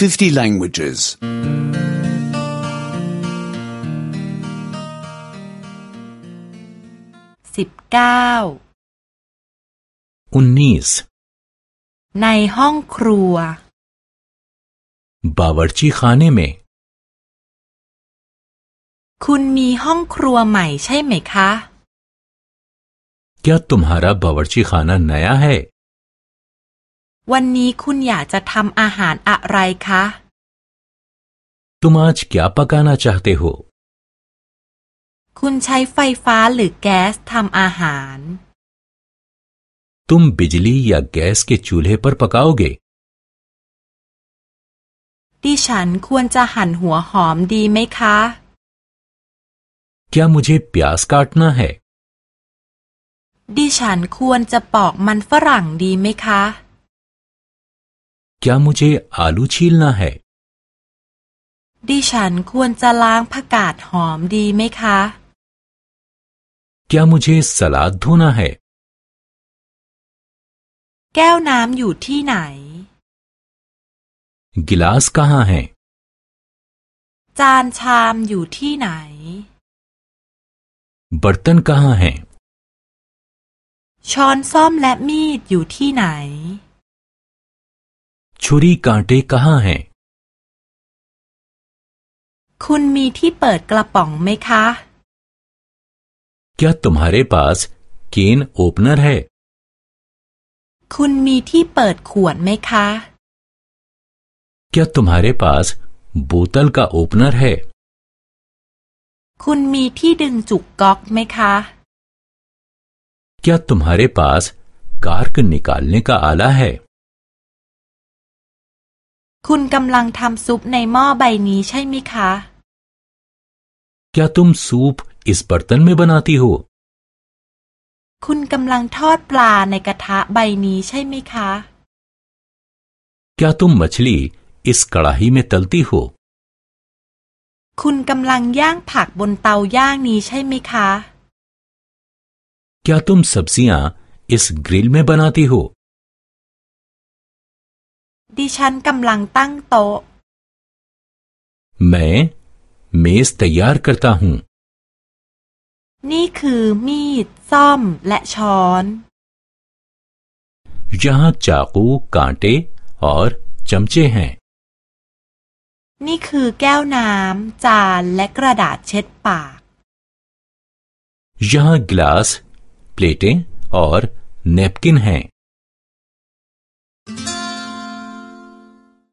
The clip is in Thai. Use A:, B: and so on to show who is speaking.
A: 50 languages.
B: สิบเก้า
C: उन्नीस
B: ในห้องครัว
C: बावर्ची खाने में
B: คุณมีห้องครัวใหม่ใช่ไหมคะ
C: क्या तुम्हारा बावर्ची खाना नया है
B: วันนี้คุณอยากจะทำอาหารอะไรคะ
C: तुम आज क्या पकाना चाहते हो
B: คุณใช้ไฟฟ้าหรือแก๊สทำอาหาร
C: तुम बिजली या गैस के चूल्हे पर पकाओगे
B: ดิฉันควรจะหั่นหัวหอมดีไหมคะ
C: क्या मुझे प्याज काटना है
B: ดิฉันควรจะปอกมันฝรั่งดีไหมคะ
C: क्या मुझे आलू छीलना है
B: ดิฉันควรจะล้างผักกาดหอมดีไหมคะ
C: क्या मुझे सलाद धोना है
B: แก้วน้ำอยู่ที่ไหน
C: गिलास कहाँ है
B: จานชามอยู่ที่ไหน
C: बर्तन कहाँ हैं
B: ช้อนส้อมและมีดอยู่ที่ไหน
C: छुरी कांटे कहाँ हैं
B: คุณมีที่เปิดกระป๋องไหมคะ
C: क्या तुम्हारे पास केन ओपनर है
B: คุณมีที่เปิดขวดไหมคะ
C: क्या तुम्हारे पास बोतल का ओपनर है
B: คุณมีที่ดึงจุกก๊อกไหมคะ
C: क्या तुम्हारे पास कार्क निकालने का आला है
B: คุณกำลังทำซุปในหม้อใบนี้ใช่ไหมคะ
C: क्या तुम सूप इस बर्तन में बनाती हो
B: คุณกำลังทอดปลาในกระทะใบนี้ใช่ไหมคะ
C: क्या तुम मछली इस कढ़ाई में तलती हो
B: คุณกำลังย่างผักบนเตาย่างนี้ใช่ไหมคะ
C: क्या तुम सब्जियां इस ग्रिल में बनाती हो
B: ดิฉันกำลังตั้งโต๊ะ
C: मैं मेज तैयार करता हूँ
B: นี่คือมีด ซ่อม และช้อน
C: यहाँ चाकू कांटे और चमचे हैं
B: นี่คือแก้วน้ำ จานและกระดาษเช็ดปาก
C: यहाँ गिलास प्लेटें और नैपकिन हैं